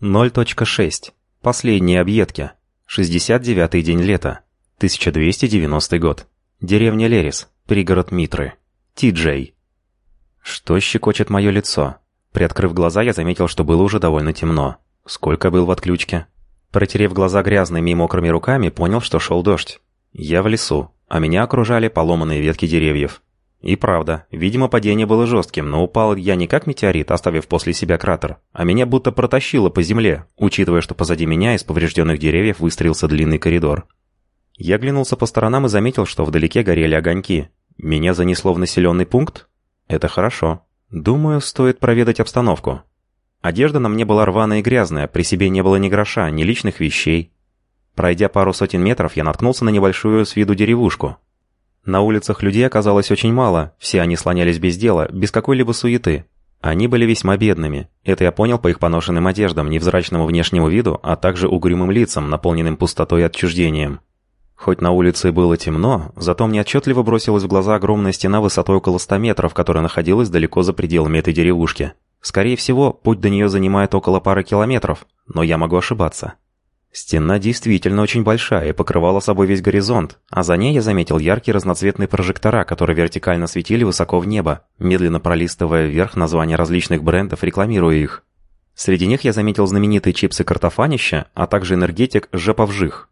0.6. Последние объедки. 69-й день лета. 1290 год. Деревня Лерис. Пригород Митры. Ти-Джей. Что щекочет мое лицо? Приоткрыв глаза, я заметил, что было уже довольно темно. Сколько был в отключке? Протерев глаза грязными и мокрыми руками, понял, что шел дождь. Я в лесу, а меня окружали поломанные ветки деревьев. И правда, видимо, падение было жестким, но упал я не как метеорит, оставив после себя кратер, а меня будто протащило по земле, учитывая, что позади меня из поврежденных деревьев выстроился длинный коридор. Я глянулся по сторонам и заметил, что вдалеке горели огоньки. Меня занесло в населенный пункт? Это хорошо. Думаю, стоит проведать обстановку. Одежда на мне была рваная и грязная, при себе не было ни гроша, ни личных вещей. Пройдя пару сотен метров, я наткнулся на небольшую с виду деревушку. На улицах людей оказалось очень мало, все они слонялись без дела, без какой-либо суеты. Они были весьма бедными. Это я понял по их поношенным одеждам, невзрачному внешнему виду, а также угрюмым лицам, наполненным пустотой и отчуждением. Хоть на улице было темно, зато мне отчетливо бросилась в глаза огромная стена высотой около 100 метров, которая находилась далеко за пределами этой деревушки. Скорее всего, путь до нее занимает около пары километров, но я могу ошибаться. Стена действительно очень большая и покрывала собой весь горизонт, а за ней я заметил яркие разноцветные прожектора, которые вертикально светили высоко в небо, медленно пролистывая вверх названия различных брендов, рекламируя их. Среди них я заметил знаменитые чипсы «Картофанища», а также энергетик «Жеповжих».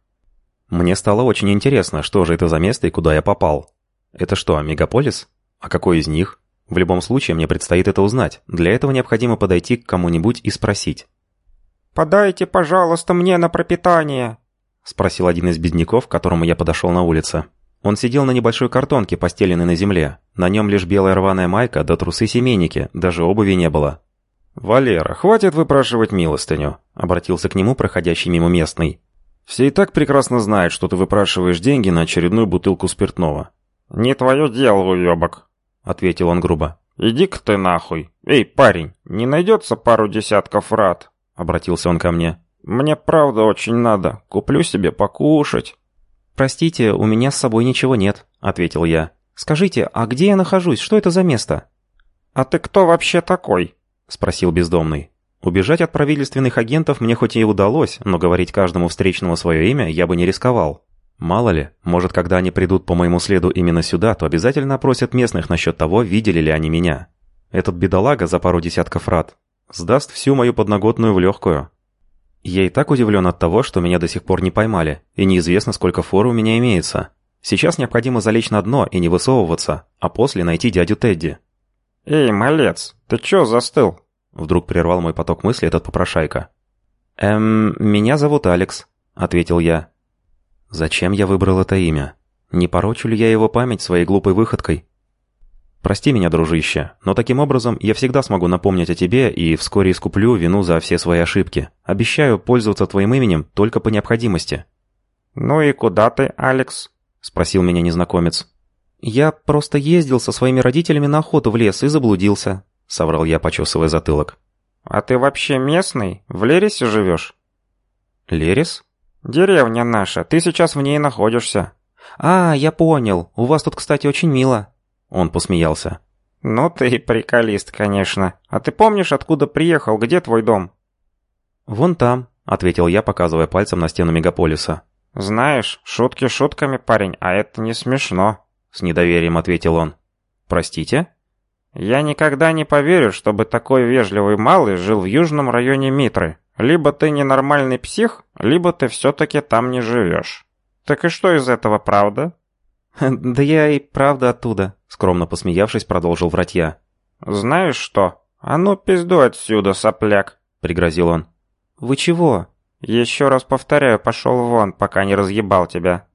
Мне стало очень интересно, что же это за место и куда я попал. Это что, мегаполис? А какой из них? В любом случае, мне предстоит это узнать. Для этого необходимо подойти к кому-нибудь и спросить. «Подайте, пожалуйста, мне на пропитание!» — спросил один из бедняков, к которому я подошел на улице. Он сидел на небольшой картонке, постеленной на земле. На нем лишь белая рваная майка, да трусы-семейники, даже обуви не было. «Валера, хватит выпрашивать милостыню», — обратился к нему проходящий мимо местный. «Все и так прекрасно знают, что ты выпрашиваешь деньги на очередную бутылку спиртного». «Не твое дело, уебок», — ответил он грубо. «Иди-ка ты нахуй. Эй, парень, не найдется пару десятков рад?» — обратился он ко мне. «Мне правда очень надо. Куплю себе покушать». «Простите, у меня с собой ничего нет», — ответил я. «Скажите, а где я нахожусь? Что это за место?» «А ты кто вообще такой?» — спросил бездомный. Убежать от правительственных агентов мне хоть и удалось, но говорить каждому встречному свое имя я бы не рисковал. Мало ли, может, когда они придут по моему следу именно сюда, то обязательно опросят местных насчет того, видели ли они меня. Этот бедолага за пару десятков рад Сдаст всю мою подноготную в легкую. Я и так удивлен от того, что меня до сих пор не поймали, и неизвестно, сколько фор у меня имеется. Сейчас необходимо залечь на дно и не высовываться, а после найти дядю Тедди. «Эй, малец, ты чё застыл?» Вдруг прервал мой поток мысли этот попрошайка. «Эм, меня зовут Алекс», — ответил я. «Зачем я выбрал это имя? Не порочу ли я его память своей глупой выходкой?» Прости меня, дружище, но таким образом я всегда смогу напомнить о тебе и вскоре искуплю вину за все свои ошибки. Обещаю пользоваться твоим именем только по необходимости». «Ну и куда ты, Алекс?» — спросил меня незнакомец. «Я просто ездил со своими родителями на охоту в лес и заблудился», — соврал я, почесывая затылок. «А ты вообще местный? В Лерисе живешь?» «Лерис?» «Деревня наша, ты сейчас в ней находишься». «А, я понял. У вас тут, кстати, очень мило». Он посмеялся. «Ну ты приколист, конечно. А ты помнишь, откуда приехал? Где твой дом?» «Вон там», — ответил я, показывая пальцем на стену мегаполиса. «Знаешь, шутки шутками, парень, а это не смешно», — с недоверием ответил он. «Простите?» «Я никогда не поверю, чтобы такой вежливый малый жил в южном районе Митры. Либо ты ненормальный псих, либо ты все-таки там не живешь. Так и что из этого правда?» «Да я и правда оттуда», — скромно посмеявшись, продолжил врать я. «Знаешь что? А ну пизду отсюда, сопляк», — пригрозил он. «Вы чего?» «Еще раз повторяю, пошел вон, пока не разъебал тебя».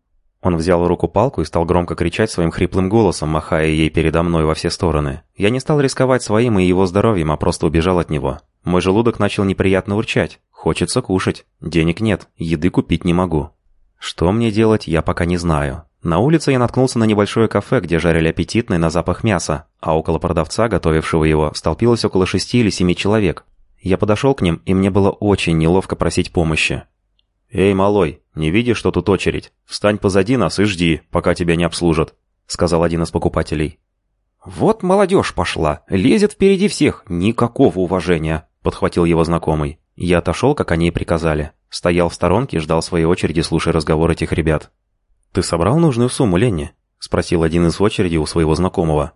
Он взял в руку палку и стал громко кричать своим хриплым голосом, махая ей передо мной во все стороны. Я не стал рисковать своим и его здоровьем, а просто убежал от него. Мой желудок начал неприятно урчать. Хочется кушать. Денег нет, еды купить не могу. Что мне делать, я пока не знаю. На улице я наткнулся на небольшое кафе, где жарили аппетитный на запах мяса, а около продавца, готовившего его, столпилось около шести или семи человек. Я подошел к ним, и мне было очень неловко просить помощи. «Эй, малой, не видишь, что тут очередь? Встань позади нас и жди, пока тебя не обслужат», — сказал один из покупателей. «Вот молодежь пошла, лезет впереди всех, никакого уважения», — подхватил его знакомый. Я отошел, как они и приказали. Стоял в сторонке и ждал своей очереди, слушая разговор этих ребят. «Ты собрал нужную сумму, Ленни?» — спросил один из очереди у своего знакомого.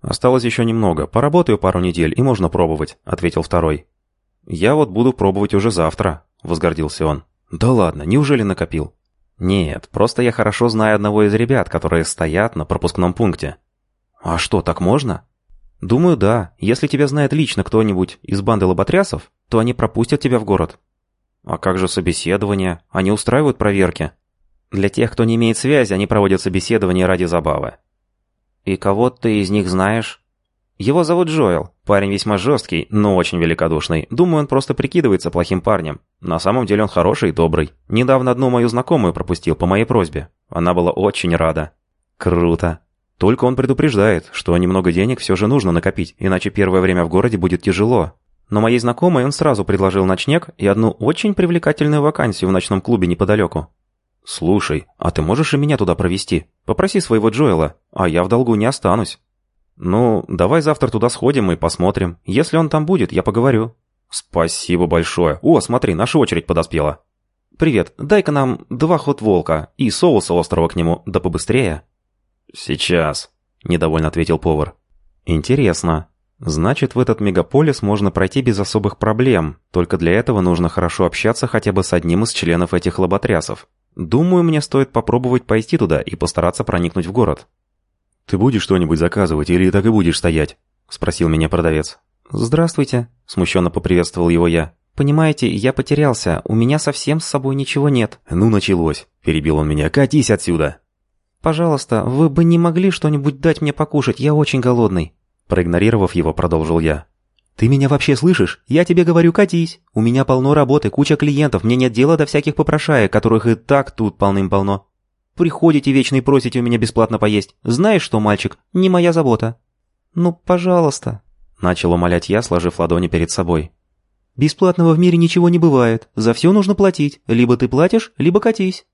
«Осталось еще немного. Поработаю пару недель, и можно пробовать», — ответил второй. «Я вот буду пробовать уже завтра», — возгордился он. «Да ладно, неужели накопил?» «Нет, просто я хорошо знаю одного из ребят, которые стоят на пропускном пункте». «А что, так можно?» «Думаю, да. Если тебя знает лично кто-нибудь из банды лоботрясов, то они пропустят тебя в город». «А как же собеседование? Они устраивают проверки?» «Для тех, кто не имеет связи, они проводят собеседование ради забавы». «И кого ты из них знаешь?» «Его зовут Джоэл. Парень весьма жесткий, но очень великодушный. Думаю, он просто прикидывается плохим парнем. На самом деле он хороший и добрый. Недавно одну мою знакомую пропустил по моей просьбе. Она была очень рада». «Круто. Только он предупреждает, что немного денег все же нужно накопить, иначе первое время в городе будет тяжело. Но моей знакомой он сразу предложил ночлег и одну очень привлекательную вакансию в ночном клубе неподалеку. «Слушай, а ты можешь и меня туда провести? Попроси своего Джоэла, а я в долгу не останусь». «Ну, давай завтра туда сходим и посмотрим. Если он там будет, я поговорю». «Спасибо большое. О, смотри, наша очередь подоспела». «Привет, дай-ка нам два ход волка и соуса острого к нему, да побыстрее». «Сейчас», — недовольно ответил повар. «Интересно. Значит, в этот мегаполис можно пройти без особых проблем, только для этого нужно хорошо общаться хотя бы с одним из членов этих лоботрясов. Думаю, мне стоит попробовать пойти туда и постараться проникнуть в город». «Ты будешь что-нибудь заказывать или так и будешь стоять?» — спросил меня продавец. «Здравствуйте», — смущенно поприветствовал его я. «Понимаете, я потерялся, у меня совсем с собой ничего нет». «Ну, началось», — перебил он меня. «Катись отсюда!» «Пожалуйста, вы бы не могли что-нибудь дать мне покушать? Я очень голодный». Проигнорировав его, продолжил я. «Ты меня вообще слышишь? Я тебе говорю, катись. У меня полно работы, куча клиентов, мне нет дела до всяких попрошаек, которых и так тут полным-полно. Приходите вечно и просите у меня бесплатно поесть. Знаешь что, мальчик, не моя забота». «Ну, пожалуйста», — начал умолять я, сложив ладони перед собой. «Бесплатного в мире ничего не бывает. За все нужно платить. Либо ты платишь, либо катись».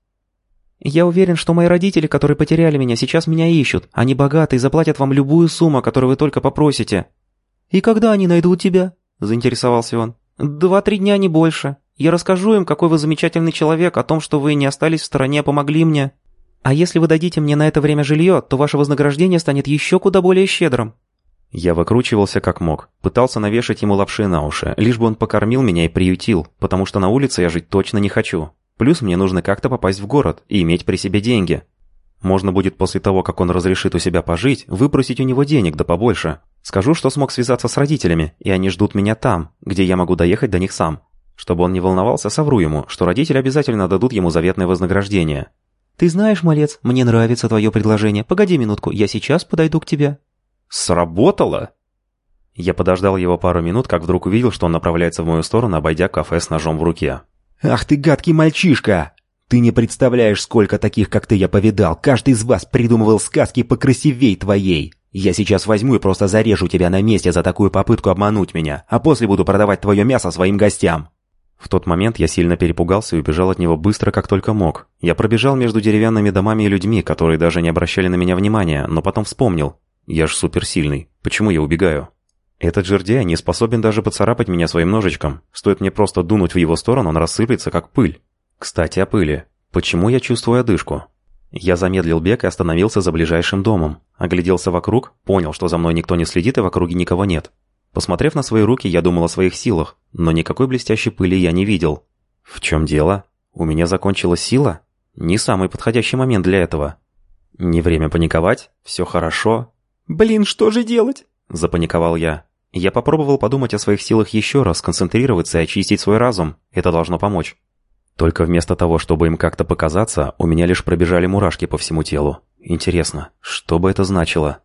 «Я уверен, что мои родители, которые потеряли меня, сейчас меня ищут. Они богаты и заплатят вам любую сумму, которую вы только попросите». «И когда они найдут тебя?» – заинтересовался он. «Два-три дня, не больше. Я расскажу им, какой вы замечательный человек, о том, что вы не остались в стороне, а помогли мне. А если вы дадите мне на это время жилье, то ваше вознаграждение станет еще куда более щедрым». Я выкручивался как мог, пытался навешать ему лапши на уши, лишь бы он покормил меня и приютил, потому что на улице я жить точно не хочу. Плюс мне нужно как-то попасть в город и иметь при себе деньги. Можно будет после того, как он разрешит у себя пожить, выпросить у него денег да побольше. Скажу, что смог связаться с родителями, и они ждут меня там, где я могу доехать до них сам. Чтобы он не волновался, совру ему, что родители обязательно дадут ему заветное вознаграждение. «Ты знаешь, малец, мне нравится твое предложение. Погоди минутку, я сейчас подойду к тебе». «Сработало?» Я подождал его пару минут, как вдруг увидел, что он направляется в мою сторону, обойдя кафе с ножом в руке. «Ах ты гадкий мальчишка! Ты не представляешь, сколько таких, как ты, я повидал. Каждый из вас придумывал сказки покрасивей твоей. Я сейчас возьму и просто зарежу тебя на месте за такую попытку обмануть меня, а после буду продавать твое мясо своим гостям». В тот момент я сильно перепугался и убежал от него быстро, как только мог. Я пробежал между деревянными домами и людьми, которые даже не обращали на меня внимания, но потом вспомнил. Я ж суперсильный. Почему я убегаю? Этот жердяй не способен даже поцарапать меня своим ножичком. Стоит мне просто дунуть в его сторону, он рассыплется, как пыль. Кстати, о пыли. Почему я чувствую одышку? Я замедлил бег и остановился за ближайшим домом. Огляделся вокруг, понял, что за мной никто не следит и в округе никого нет. Посмотрев на свои руки, я думал о своих силах, но никакой блестящей пыли я не видел. В чем дело? У меня закончилась сила? Не самый подходящий момент для этого. Не время паниковать, все хорошо. «Блин, что же делать?» – запаниковал я. Я попробовал подумать о своих силах еще раз, сконцентрироваться и очистить свой разум. Это должно помочь. Только вместо того, чтобы им как-то показаться, у меня лишь пробежали мурашки по всему телу. Интересно, что бы это значило?